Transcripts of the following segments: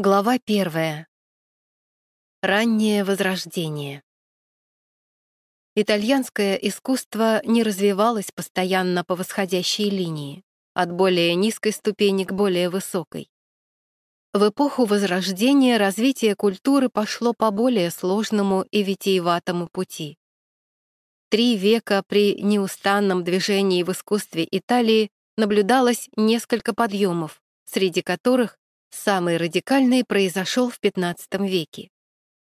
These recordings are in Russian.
Глава первая. Раннее возрождение. Итальянское искусство не развивалось постоянно по восходящей линии, от более низкой ступени к более высокой. В эпоху Возрождения развитие культуры пошло по более сложному и витиеватому пути. Три века при неустанном движении в искусстве Италии наблюдалось несколько подъемов, среди которых Самый радикальный произошел в XV веке.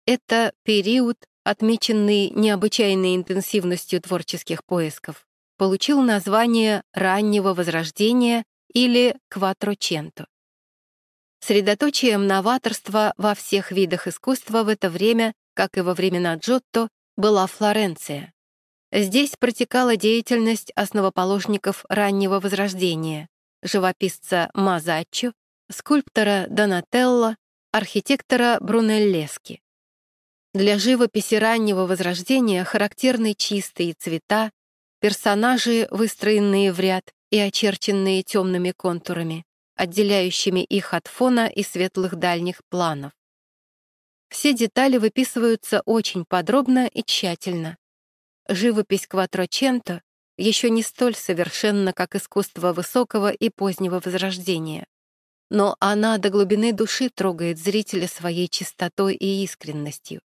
Это период, отмеченный необычайной интенсивностью творческих поисков, получил название раннего возрождения или кватроченто. Средоточием новаторства во всех видах искусства в это время, как и во времена Джотто, была Флоренция. Здесь протекала деятельность основоположников раннего возрождения, живописца Мазаччо скульптора Донателло, архитектора Брунеллески. Для живописи раннего возрождения характерны чистые цвета, персонажи, выстроенные в ряд и очерченные темными контурами, отделяющими их от фона и светлых дальних планов. Все детали выписываются очень подробно и тщательно. Живопись Кватроченто еще не столь совершенна, как искусство высокого и позднего возрождения но она до глубины души трогает зрителя своей чистотой и искренностью.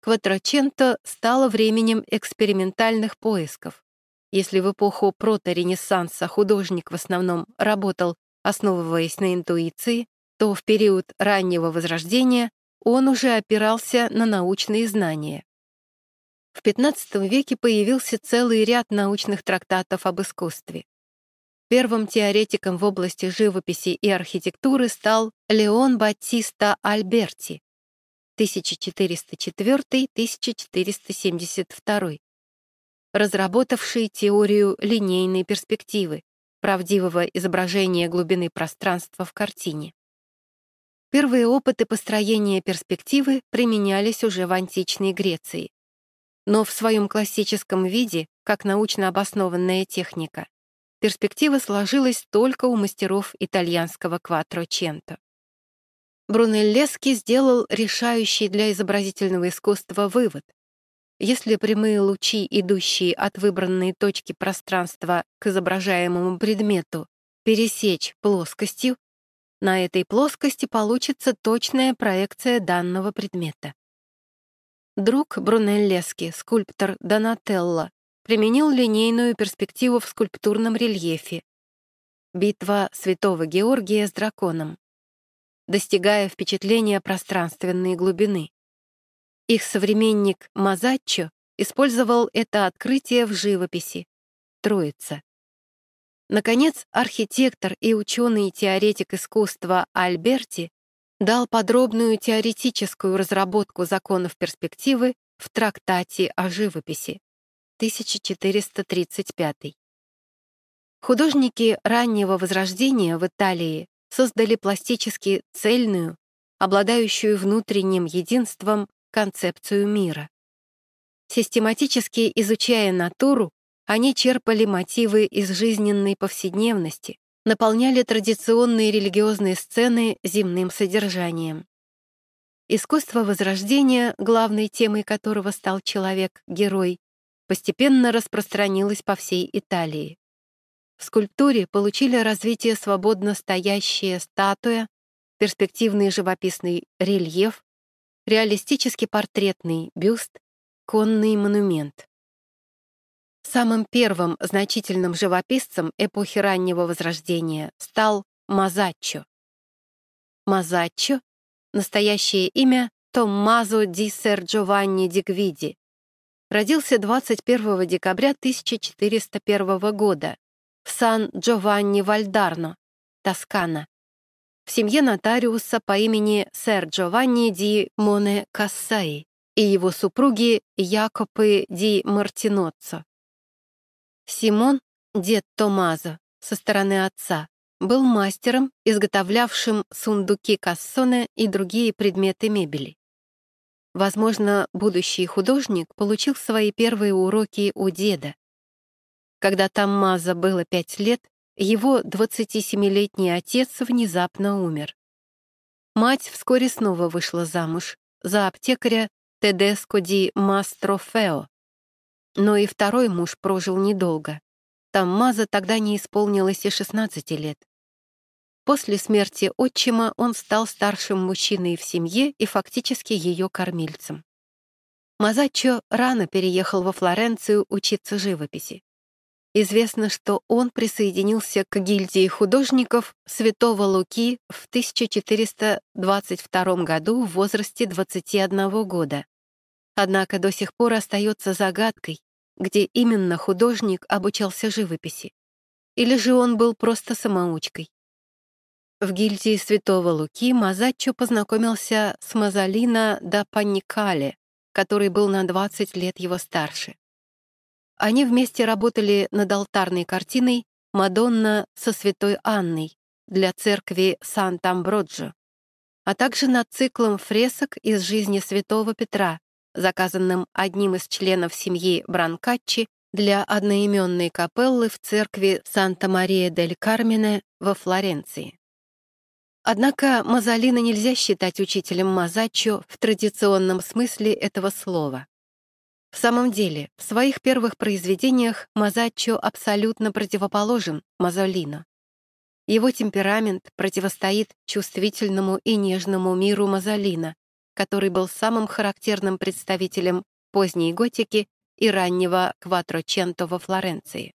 Кватроченто стало временем экспериментальных поисков. Если в эпоху прото-ренессанса художник в основном работал, основываясь на интуиции, то в период раннего возрождения он уже опирался на научные знания. В XV веке появился целый ряд научных трактатов об искусстве. Первым теоретиком в области живописи и архитектуры стал Леон Батиста Альберти 1404-1472, разработавший теорию линейной перспективы, правдивого изображения глубины пространства в картине. Первые опыты построения перспективы применялись уже в античной Греции, но в своем классическом виде, как научно обоснованная техника, перспектива сложилась только у мастеров итальянского кватроченто. Брунеллески сделал решающий для изобразительного искусства вывод. Если прямые лучи, идущие от выбранной точки пространства к изображаемому предмету, пересечь плоскостью, на этой плоскости получится точная проекция данного предмета. Друг Брунеллески, скульптор Донателло, применил линейную перспективу в скульптурном рельефе. Битва святого Георгия с драконом, достигая впечатления пространственной глубины. Их современник Мазаччо использовал это открытие в живописи. Троица. Наконец, архитектор и ученый-теоретик искусства Альберти дал подробную теоретическую разработку законов перспективы в трактате о живописи. 1435. Художники раннего Возрождения в Италии создали пластически цельную, обладающую внутренним единством, концепцию мира. Систематически изучая натуру, они черпали мотивы из жизненной повседневности, наполняли традиционные религиозные сцены земным содержанием. Искусство Возрождения, главной темой которого стал человек-герой, постепенно распространилась по всей Италии. В скульптуре получили развитие свободно стоящая статуя, перспективный живописный рельеф, реалистический портретный бюст, конный монумент. Самым первым значительным живописцем эпохи раннего Возрождения стал Мазаччо. Мазаччо — настоящее имя Томмазо ди Сер Джованни ди Гвиди, родился 21 декабря 1401 года в Сан-Джованни-Вальдарно, Тоскана, в семье нотариуса по имени сэр Джованни ди Моне Кассаи и его супруги Якопы ди Мартиноццо. Симон, дед Томазо, со стороны отца, был мастером, изготовлявшим сундуки кассоне и другие предметы мебели. Возможно, будущий художник получил свои первые уроки у деда. Когда Таммаза было пять лет, его 27-летний отец внезапно умер. Мать вскоре снова вышла замуж за аптекаря Тедеско ди Мастрофео. Но и второй муж прожил недолго. Таммаза тогда не исполнилось и 16 лет. После смерти отчима он стал старшим мужчиной в семье и фактически ее кормильцем. Мазаччо рано переехал во Флоренцию учиться живописи. Известно, что он присоединился к гильдии художников Святого Луки в 1422 году в возрасте 21 года. Однако до сих пор остается загадкой, где именно художник обучался живописи. Или же он был просто самоучкой. В гильдии Святого Луки Мазаччо познакомился с Мазалино да Паникале, который был на 20 лет его старше. Они вместе работали над алтарной картиной «Мадонна со святой Анной» для церкви Сан-Тамброджо, а также над циклом фресок из жизни святого Петра, заказанным одним из членов семьи Бранкаччи для одноименной капеллы в церкви Санта-Мария-дель-Кармене во Флоренции. Однако Мазалина нельзя считать учителем Мазаччо в традиционном смысле этого слова. В самом деле, в своих первых произведениях Мазаччо абсолютно противоположен Мазолино. Его темперамент противостоит чувствительному и нежному миру Мазолино, который был самым характерным представителем поздней готики и раннего кватроченто во Флоренции.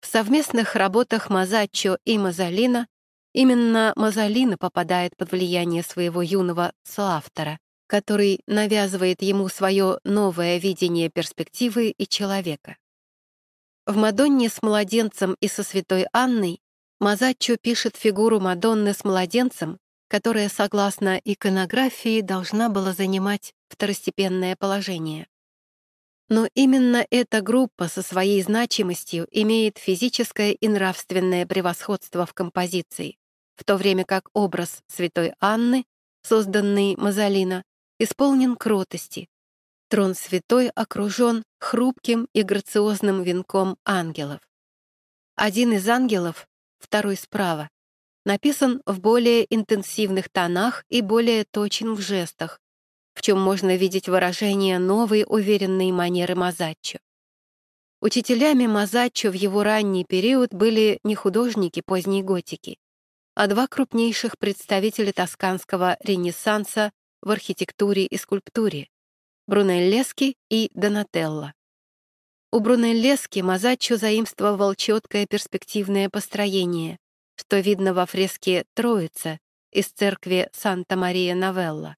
В совместных работах Мазаччо и Мазолино именно Мазолино попадает под влияние своего юного соавтора, который навязывает ему свое новое видение перспективы и человека. В «Мадонне с младенцем и со святой Анной» Мазаччо пишет фигуру Мадонны с младенцем, которая, согласно иконографии, должна была занимать второстепенное положение. Но именно эта группа со своей значимостью имеет физическое и нравственное превосходство в композиции, в то время как образ святой Анны, созданный Мазолино, исполнен кротости. Трон святой окружен хрупким и грациозным венком ангелов. Один из ангелов, второй справа, написан в более интенсивных тонах и более точен в жестах, в чем можно видеть выражение новой уверенной манеры Мазаччо. Учителями Мазаччо в его ранний период были не художники поздней готики, а два крупнейших представителя тосканского ренессанса в архитектуре и скульптуре — Брунеллески и Донателло. У Брунеллески Мазаччо заимствовал четкое перспективное построение, что видно во фреске «Троица» из церкви Санта-Мария-Новелла.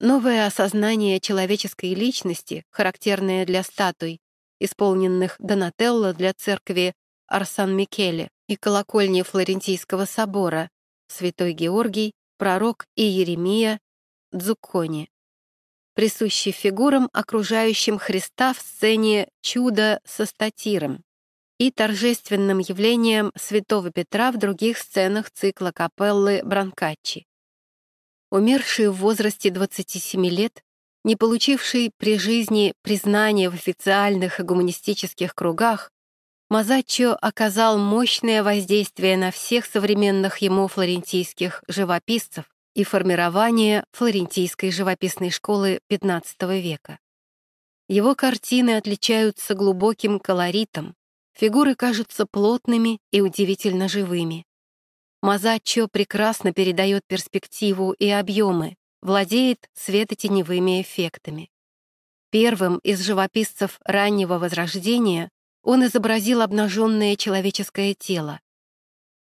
Новое осознание человеческой личности, характерное для статуй, исполненных Донателло для церкви Арсан-Микеле и колокольни Флорентийского собора, Святой Георгий, Пророк и Еремия, Дзуккони, присущий фигурам, окружающим Христа в сцене «Чудо со статиром» и торжественным явлением святого Петра в других сценах цикла капеллы Бранкаччи. Умерший в возрасте 27 лет, не получивший при жизни признания в официальных и гуманистических кругах, Мазаччо оказал мощное воздействие на всех современных ему флорентийских живописцев, и формирование флорентийской живописной школы XV века. Его картины отличаются глубоким колоритом, фигуры кажутся плотными и удивительно живыми. Мазаччо прекрасно передает перспективу и объемы, владеет светотеневыми эффектами. Первым из живописцев раннего Возрождения он изобразил обнаженное человеческое тело.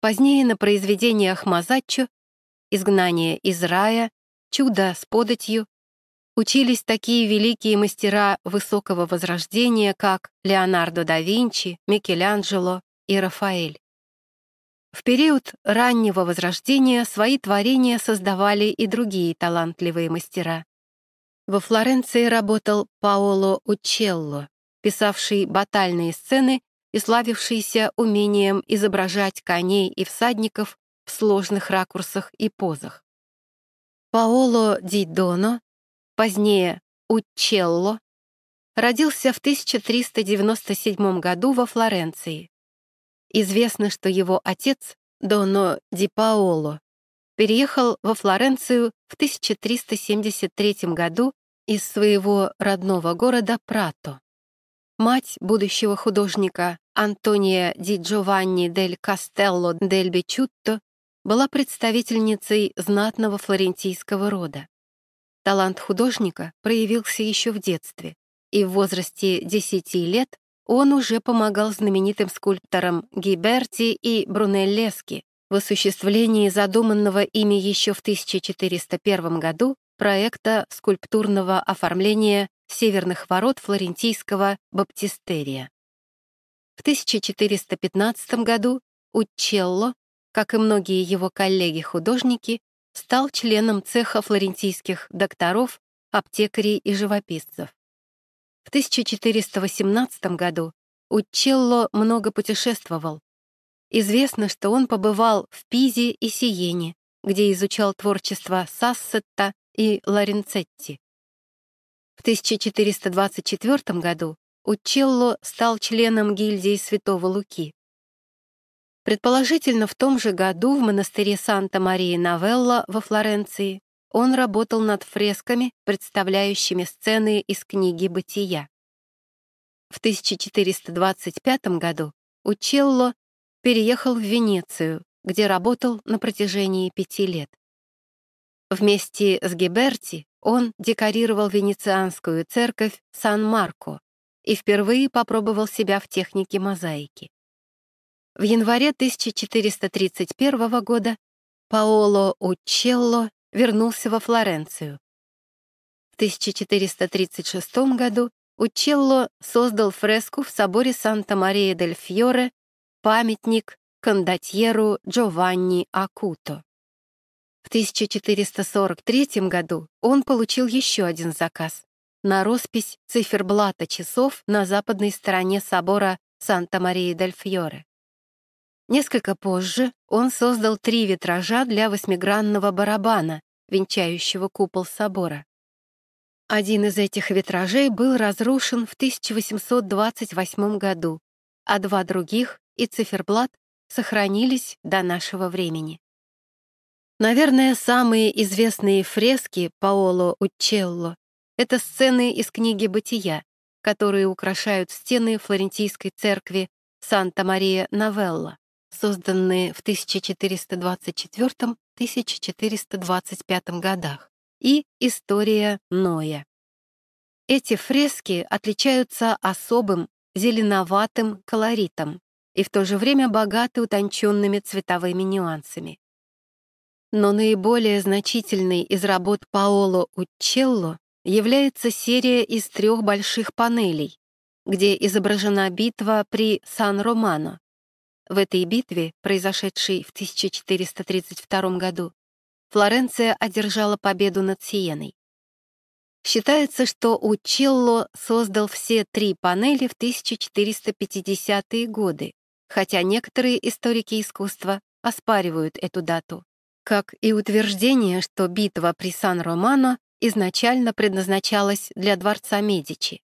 Позднее на произведениях Мазаччо изгнание из рая, чудо с податью, учились такие великие мастера высокого возрождения, как Леонардо да Винчи, Микеланджело и Рафаэль. В период раннего возрождения свои творения создавали и другие талантливые мастера. Во Флоренции работал Паоло Учелло, писавший батальные сцены и славившийся умением изображать коней и всадников в сложных ракурсах и позах. Паоло Ди Доно, позднее Учелло, родился в 1397 году во Флоренции. Известно, что его отец, Доно Ди Паоло, переехал во Флоренцию в 1373 году из своего родного города Прато. Мать будущего художника Антония Ди Джованни дель Кастелло дель Бичутто была представительницей знатного флорентийского рода. Талант художника проявился еще в детстве, и в возрасте 10 лет он уже помогал знаменитым скульпторам Гиберти и Брунеллески в осуществлении задуманного ими еще в 1401 году проекта скульптурного оформления северных ворот флорентийского баптистерия. В 1415 году Учелло, как и многие его коллеги-художники, стал членом цеха флорентийских докторов, аптекарей и живописцев. В 1418 году Учелло много путешествовал. Известно, что он побывал в Пизе и Сиене, где изучал творчество Сассетта и Лоренцетти. В 1424 году Учелло стал членом гильдии Святого Луки. Предположительно, в том же году в монастыре Санта-Мария-Новелла во Флоренции он работал над фресками, представляющими сцены из книги «Бытия». В 1425 году Учелло переехал в Венецию, где работал на протяжении пяти лет. Вместе с Гиберти он декорировал венецианскую церковь Сан-Марко и впервые попробовал себя в технике мозаики. В январе 1431 года Паоло Учелло вернулся во Флоренцию. В 1436 году Учелло создал фреску в соборе Санта-Мария-дель-Фьоре «Памятник кондотьеру Джованни Акуто». В 1443 году он получил еще один заказ на роспись циферблата часов на западной стороне собора Санта-Мария-дель-Фьоре. Несколько позже он создал три витража для восьмигранного барабана, венчающего купол собора. Один из этих витражей был разрушен в 1828 году, а два других и циферблат сохранились до нашего времени. Наверное, самые известные фрески Паоло Учелло — это сцены из книги «Бытия», которые украшают стены флорентийской церкви Санта-Мария-Новелла, созданные в 1424-1425 годах, и «История Ноя». Эти фрески отличаются особым зеленоватым колоритом и в то же время богаты утонченными цветовыми нюансами. Но наиболее значительной из работ Паоло Учелло является серия из трех больших панелей, где изображена битва при Сан-Романо. В этой битве, произошедшей в 1432 году, Флоренция одержала победу над Сиеной. Считается, что Учелло создал все три панели в 1450-е годы, хотя некоторые историки искусства оспаривают эту дату как и утверждение, что битва при Сан-Романо изначально предназначалась для дворца Медичи.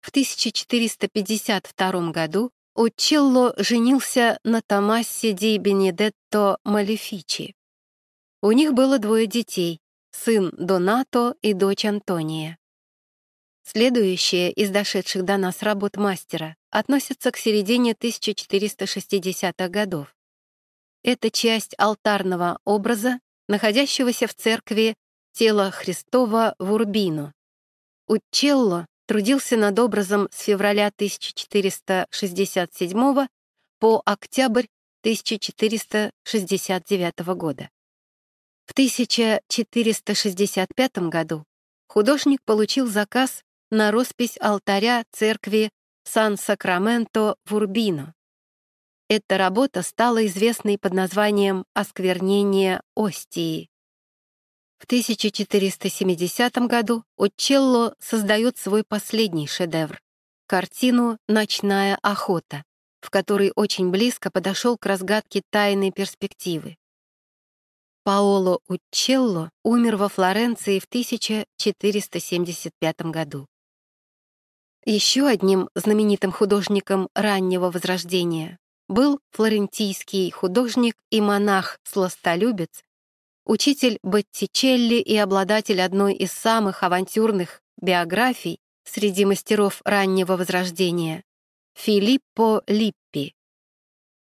В 1452 году Учелло женился на Томасе ди Бенедетто Малефичи. У них было двое детей, сын Донато и дочь Антония. Следующие из дошедших до нас работ мастера относятся к середине 1460-х годов. Это часть алтарного образа, находящегося в церкви тела Христова в Урбино. Учелло трудился над образом с февраля 1467 по октябрь 1469 года. В 1465 году художник получил заказ на роспись алтаря церкви Сан-Сакраменто в Урбино. Эта работа стала известной под названием «Осквернение Остии». В 1470 году Учелло создает свой последний шедевр — картину «Ночная охота», в которой очень близко подошел к разгадке тайной перспективы. Паоло Учелло умер во Флоренции в 1475 году. Еще одним знаменитым художником раннего Возрождения был флорентийский художник и монах-сластолюбец учитель Боттичелли и обладатель одной из самых авантюрных биографий среди мастеров раннего Возрождения Филиппо Липпи.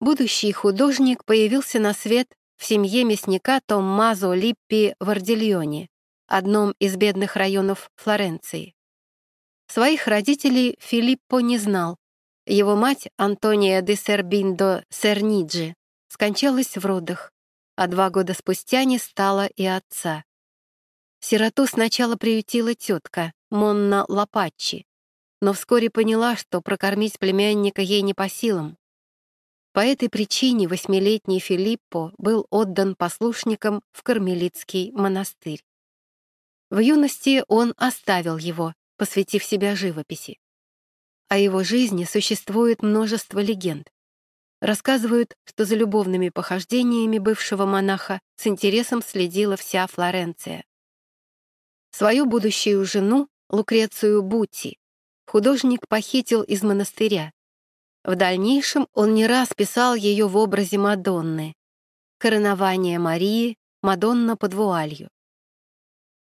Будущий художник появился на свет в семье мясника Томмазо Липпи в Ордильоне, одном из бедных районов Флоренции. Своих родителей Филиппо не знал. Его мать, Антония де Сербиндо Серниджи, скончалась в родах, а два года спустя не стало и отца. Сироту сначала приютила тетка, Монна Лапаччи, но вскоре поняла, что прокормить племянника ей не по силам. По этой причине восьмилетний Филиппо был отдан послушникам в Кармелитский монастырь. В юности он оставил его, посвятив себя живописи. О его жизни существует множество легенд. Рассказывают, что за любовными похождениями бывшего монаха с интересом следила вся Флоренция. Свою будущую жену, Лукрецию Бутти, художник похитил из монастыря. В дальнейшем он не раз писал ее в образе Мадонны. Коронование Марии, Мадонна под вуалью.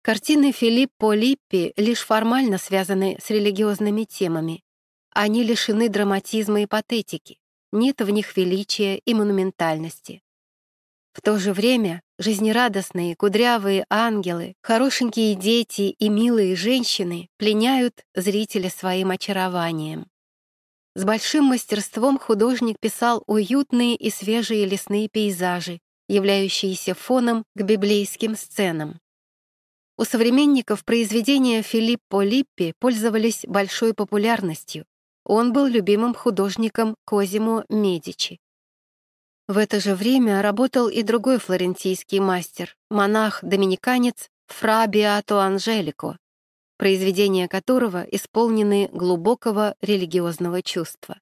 Картины Филиппо Липпи лишь формально связаны с религиозными темами. Они лишены драматизма и патетики, нет в них величия и монументальности. В то же время жизнерадостные, кудрявые ангелы, хорошенькие дети и милые женщины пленяют зрителя своим очарованием. С большим мастерством художник писал уютные и свежие лесные пейзажи, являющиеся фоном к библейским сценам. У современников произведения Филиппо Липпи пользовались большой популярностью. Он был любимым художником Козимо Медичи. В это же время работал и другой флорентийский мастер, монах-доминиканец Фра Биато Анжелико, произведения которого исполнены глубокого религиозного чувства.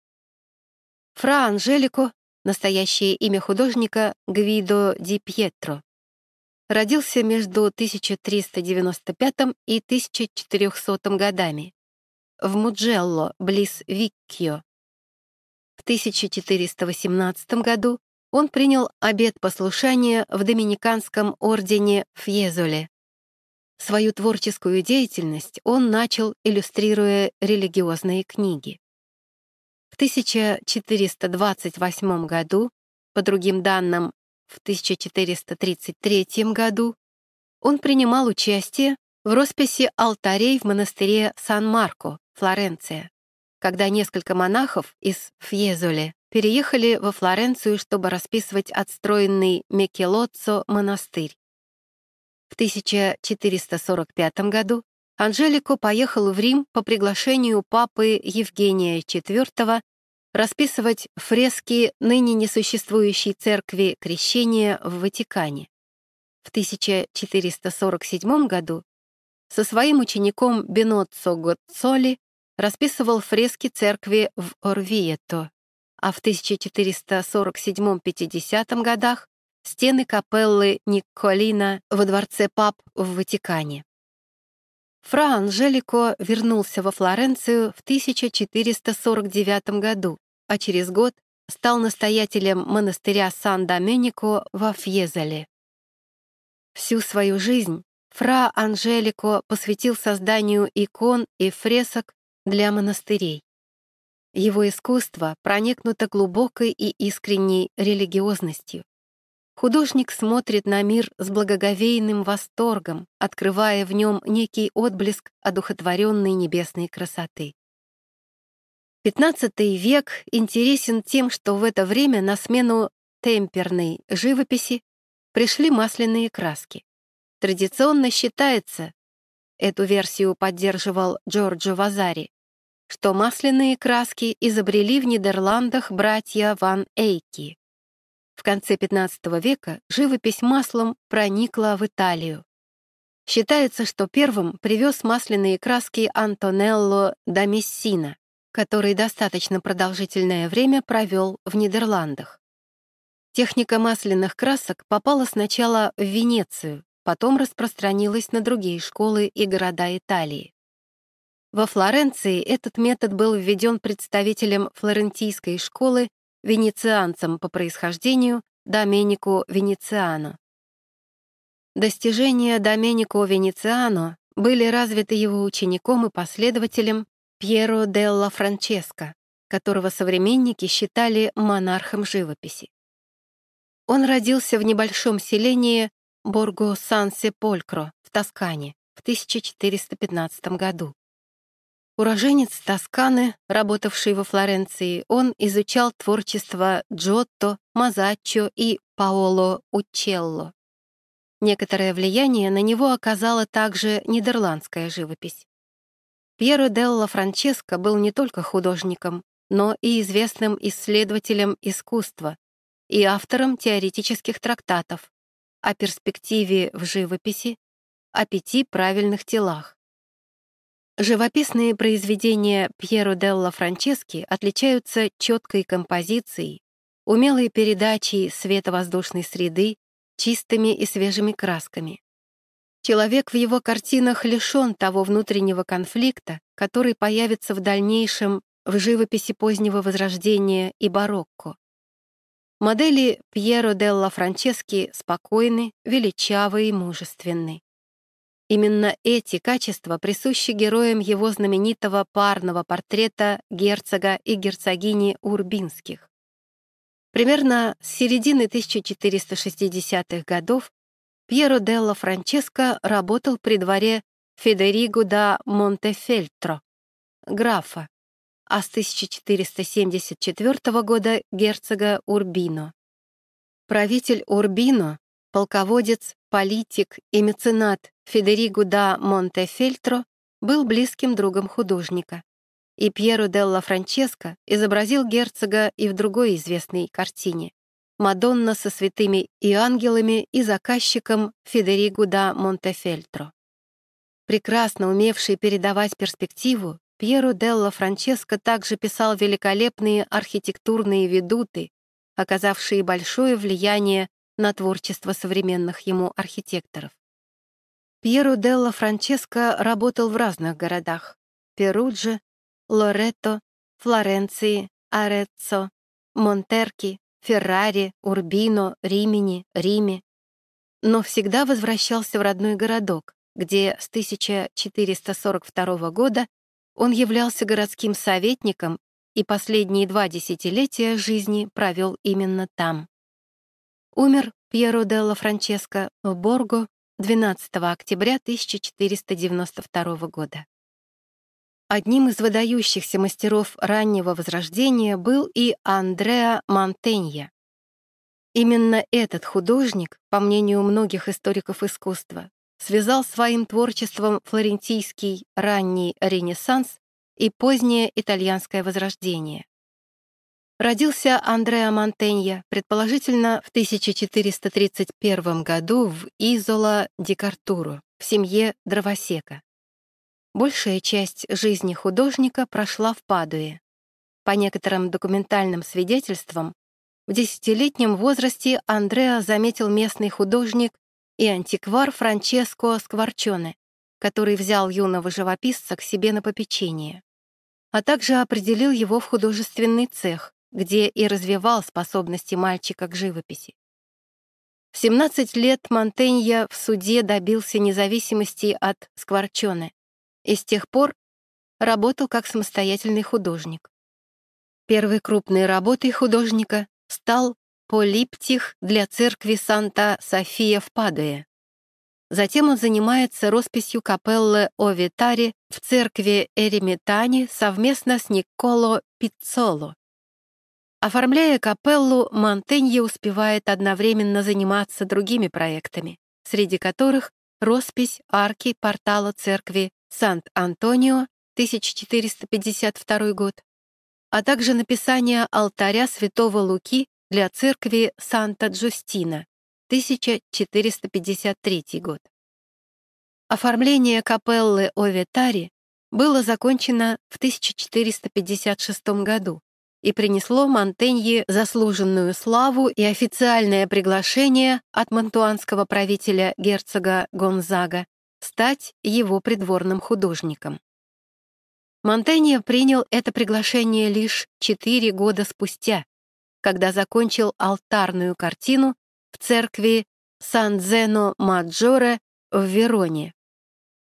Фра Анжелико, настоящее имя художника Гвидо Ди Пьетро, родился между 1395 и 1400 годами в Муджелло, близ Виккио. В 1418 году он принял обет послушания в Доминиканском ордене Фьезоле. Свою творческую деятельность он начал, иллюстрируя религиозные книги. В 1428 году, по другим данным, в 1433 году, он принимал участие в росписи алтарей в монастыре Сан-Марко, Флоренция, когда несколько монахов из Фьезоле переехали во Флоренцию, чтобы расписывать отстроенный Мекелоццо монастырь. В 1445 году Анжелико поехал в Рим по приглашению папы Евгения IV расписывать фрески ныне несуществующей церкви Крещения в Ватикане. В 1447 году со своим учеником Беноццо Гоццоли расписывал фрески церкви в Орвието, а в 1447-50 годах стены капеллы Николина во дворце пап в Ватикане. Фра Анжелико вернулся во Флоренцию в 1449 году, а через год стал настоятелем монастыря Сан-Доменико во Фьезале. Всю свою жизнь Фра Анжелико посвятил созданию икон и фресок для монастырей. Его искусство проникнуто глубокой и искренней религиозностью. Художник смотрит на мир с благоговейным восторгом, открывая в нем некий отблеск одухотворенной небесной красоты. XV век интересен тем, что в это время на смену темперной живописи пришли масляные краски. Традиционно считается, эту версию поддерживал Джорджо Вазари, что масляные краски изобрели в Нидерландах братья Ван Эйки. В конце XV века живопись маслом проникла в Италию. Считается, что первым привез масляные краски Антонелло да Мессина, который достаточно продолжительное время провел в Нидерландах. Техника масляных красок попала сначала в Венецию, потом распространилась на другие школы и города Италии. Во Флоренции этот метод был введен представителем флорентийской школы венецианцем по происхождению Доменику Венециано. Достижения Доменико Венециано были развиты его учеником и последователем Пьеро делла Франческо, которого современники считали монархом живописи. Он родился в небольшом селении Борго-Сан-Сеполькро в Тоскане в 1415 году. Уроженец Тосканы, работавший во Флоренции, он изучал творчество Джотто, Мазаччо и Паоло Учелло. Некоторое влияние на него оказала также нидерландская живопись. Пьеро Делла Франческо был не только художником, но и известным исследователем искусства и автором теоретических трактатов о перспективе в живописи, о пяти правильных телах. Живописные произведения Пьеро Делла Франчески отличаются четкой композицией, умелой передачей световоздушной среды, чистыми и свежими красками. Человек в его картинах лишен того внутреннего конфликта, который появится в дальнейшем в живописи позднего Возрождения и барокко. Модели Пьеро Делла Франчески спокойны, величавы и мужественны. Именно эти качества присущи героям его знаменитого парного портрета герцога и герцогини Урбинских. Примерно с середины 1460-х годов Пьеро Делла Франческо работал при дворе Федериго да Монтефельтро, графа, а с 1474 года герцога Урбино. Правитель Урбино полководец, политик и меценат Федериго да Монтефельтро был близким другом художника. И Пьеро делла Франческо изобразил герцога и в другой известной картине «Мадонна со святыми и ангелами» и заказчиком Федериго да Монтефельтро. Прекрасно умевший передавать перспективу, Пьеро делла Франческо также писал великолепные архитектурные ведуты, оказавшие большое влияние на творчество современных ему архитекторов. Пьеро Делла Франческо работал в разных городах — Перудже, Лоретто, Флоренции, Ареццо, Монтерки, Феррари, Урбино, Римени, Риме. Но всегда возвращался в родной городок, где с 1442 года он являлся городским советником и последние два десятилетия жизни провел именно там. Умер Пьеро Делла Франческо в Борго 12 октября 1492 года. Одним из выдающихся мастеров раннего Возрождения был и Андреа Монтенья. Именно этот художник, по мнению многих историков искусства, связал своим творчеством флорентийский ранний Ренессанс и позднее итальянское Возрождение. Родился Андреа Монтенья, предположительно, в 1431 году в Изола ди Картуру, в семье дровосека. Большая часть жизни художника прошла в Падуе. По некоторым документальным свидетельствам, в десятилетнем возрасте Андреа заметил местный художник и антиквар Франческо Скворчоне, который взял юного живописца к себе на попечение, а также определил его в художественный цех, где и развивал способности мальчика к живописи. В 17 лет Монтенья в суде добился независимости от Скворчоне и с тех пор работал как самостоятельный художник. Первой крупной работой художника стал полиптих для церкви Санта-София в Падуе. Затем он занимается росписью капеллы Овитари в церкви Эремитани совместно с Николо Пиццоло. Оформляя капеллу, Монтенье успевает одновременно заниматься другими проектами, среди которых роспись арки портала церкви Сант-Антонио 1452 год, а также написание алтаря святого Луки для церкви Санта-Джустина 1453 год. Оформление капеллы Оветари было закончено в 1456 году, и принесло Монтенье заслуженную славу и официальное приглашение от мантуанского правителя герцога Гонзага стать его придворным художником. Монтенье принял это приглашение лишь четыре года спустя, когда закончил алтарную картину в церкви Сан-Зено Маджоре в Вероне.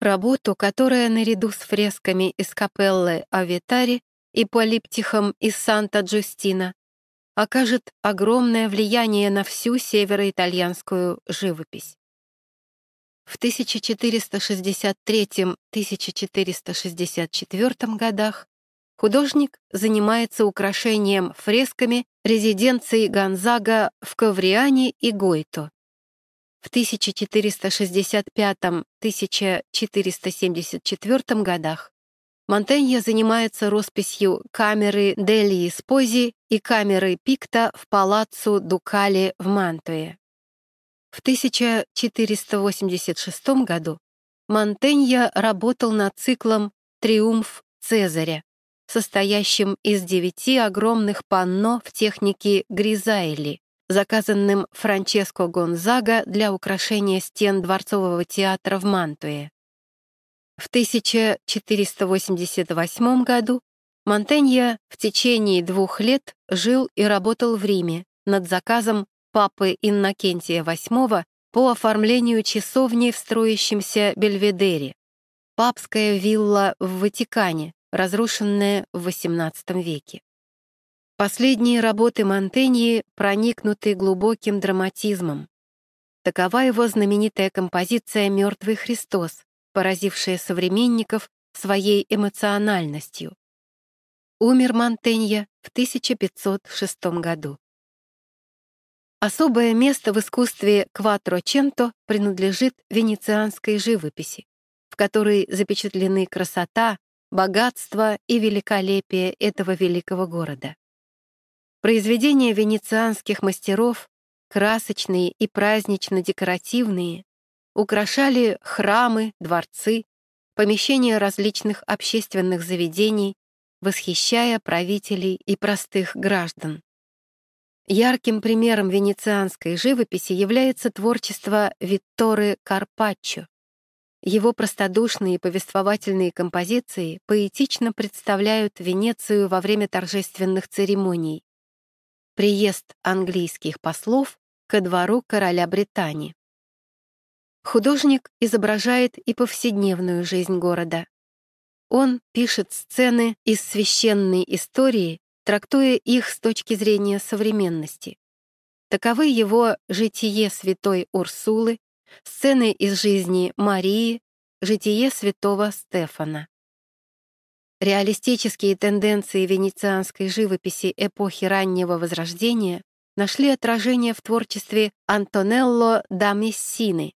Работу, которая наряду с фресками из капеллы Авитари и полиптихом из Санта-Джустина окажет огромное влияние на всю североитальянскую живопись. В 1463-1464 годах художник занимается украшением фресками резиденции Гонзага в Ковриане и Гойто. В 1465-1474 годах Монтенья занимается росписью камеры Делии Спози и камеры Пикта в палаццо Дукали в Мантуе. В 1486 году Монтенья работал над циклом «Триумф Цезаря», состоящим из девяти огромных панно в технике Гризайли, заказанным Франческо Гонзага для украшения стен Дворцового театра в Мантуе. В 1488 году Монтенья в течение двух лет жил и работал в Риме над заказом папы Иннокентия VIII по оформлению часовни в строящемся Бельведере, папская вилла в Ватикане, разрушенная в XVIII веке. Последние работы Монтеньи проникнуты глубоким драматизмом. Такова его знаменитая композиция «Мертвый Христос», поразившая современников своей эмоциональностью. Умер Монтенья в 1506 году. Особое место в искусстве кватроченто принадлежит венецианской живописи, в которой запечатлены красота, богатство и великолепие этого великого города. Произведения венецианских мастеров, красочные и празднично-декоративные, украшали храмы, дворцы, помещения различных общественных заведений, восхищая правителей и простых граждан. Ярким примером венецианской живописи является творчество Витторы Карпаччо. Его простодушные повествовательные композиции поэтично представляют Венецию во время торжественных церемоний. Приезд английских послов ко двору короля Британии. Художник изображает и повседневную жизнь города. Он пишет сцены из священной истории, трактуя их с точки зрения современности. Таковы его «Житие святой Урсулы», сцены из жизни Марии, «Житие святого Стефана». Реалистические тенденции венецианской живописи эпохи раннего Возрождения нашли отражение в творчестве Антонелло да Мессины,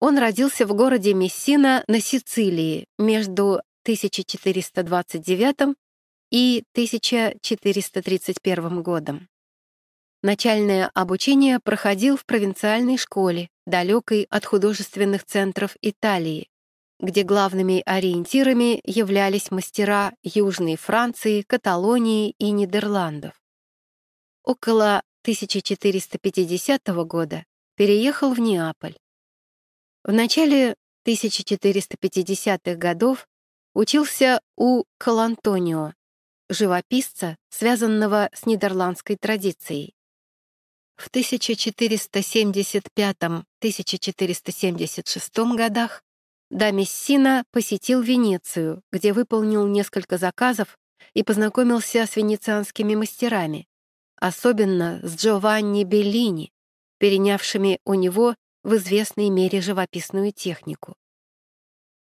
он родился в городе Мессина на Сицилии между 1429 и 1431 годом. Начальное обучение проходил в провинциальной школе, далекой от художественных центров Италии, где главными ориентирами являлись мастера Южной Франции, Каталонии и Нидерландов. Около 1450 года переехал в Неаполь. В начале 1450-х годов учился у Калантонио, живописца, связанного с нидерландской традицией. В 1475-1476 годах да посетил Венецию, где выполнил несколько заказов и познакомился с венецианскими мастерами, особенно с Джованни Беллини, перенявшими у него в известной мере живописную технику.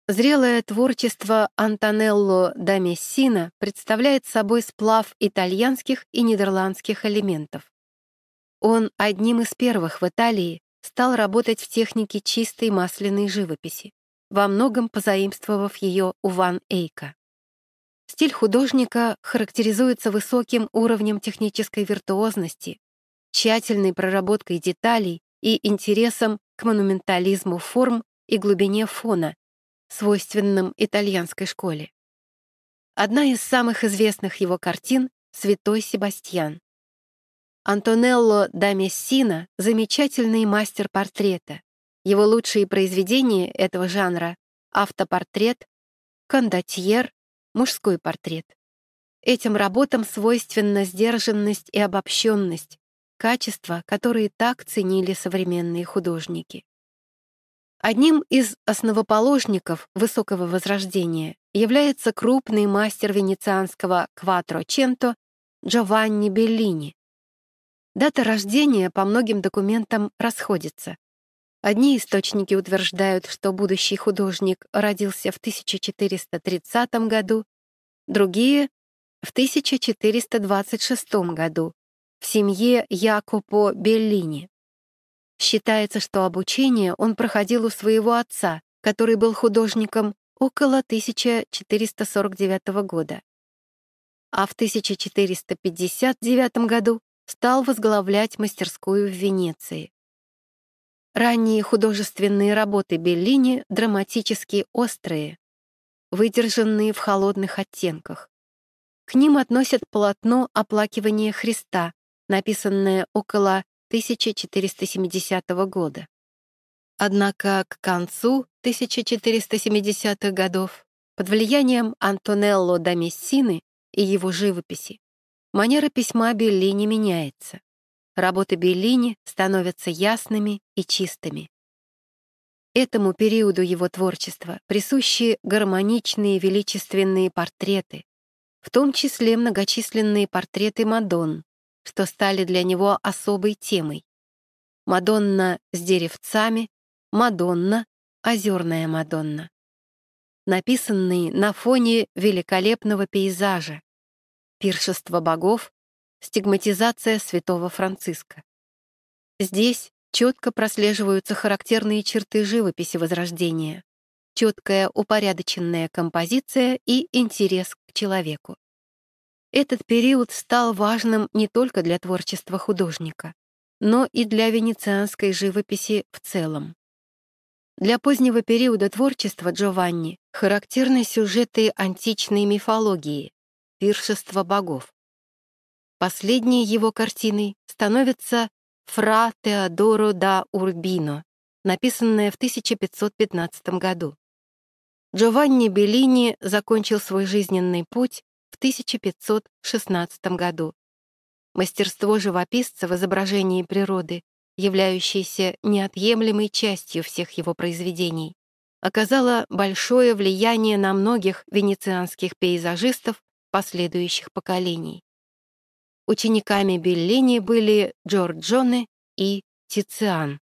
Зрелое творчество Антонелло да представляет собой сплав итальянских и нидерландских элементов. Он одним из первых в Италии стал работать в технике чистой масляной живописи, во многом позаимствовав ее у Ван Эйка. Стиль художника характеризуется высоким уровнем технической виртуозности, тщательной проработкой деталей и интересом к монументализму форм и глубине фона, свойственным итальянской школе. Одна из самых известных его картин — «Святой Себастьян». Антонелло да Мессина — замечательный мастер портрета. Его лучшие произведения этого жанра — автопортрет, кондотьер, мужской портрет. Этим работам свойственна сдержанность и обобщенность, качества, которые так ценили современные художники. Одним из основоположников высокого возрождения является крупный мастер венецианского кватроченто Джованни Беллини. Дата рождения по многим документам расходится. Одни источники утверждают, что будущий художник родился в 1430 году, другие — в 1426 году в семье Якопо Беллини. Считается, что обучение он проходил у своего отца, который был художником около 1449 года. А в 1459 году стал возглавлять мастерскую в Венеции. Ранние художественные работы Беллини драматически острые, выдержанные в холодных оттенках. К ним относят полотно «Оплакивание Христа», написанное около 1470 года. Однако к концу 1470-х годов, под влиянием Антонелло да Мессины и его живописи, манера письма Беллини меняется. Работы Беллини становятся ясными и чистыми. Этому периоду его творчества присущи гармоничные величественные портреты, в том числе многочисленные портреты Мадонн, что стали для него особой темой. Мадонна с деревцами, Мадонна, озерная Мадонна. Написанные на фоне великолепного пейзажа, пиршество богов, стигматизация святого Франциска. Здесь четко прослеживаются характерные черты живописи Возрождения, четкая упорядоченная композиция и интерес к человеку. Этот период стал важным не только для творчества художника, но и для венецианской живописи в целом. Для позднего периода творчества Джованни характерны сюжеты античной мифологии, пиршества богов. Последней его картиной становится «Фра Теодоро да Урбино», написанная в 1515 году. Джованни Беллини закончил свой жизненный путь в 1516 году. Мастерство живописца в изображении природы, являющееся неотъемлемой частью всех его произведений, оказало большое влияние на многих венецианских пейзажистов последующих поколений. Учениками Беллини были Джорджоне и Тициан.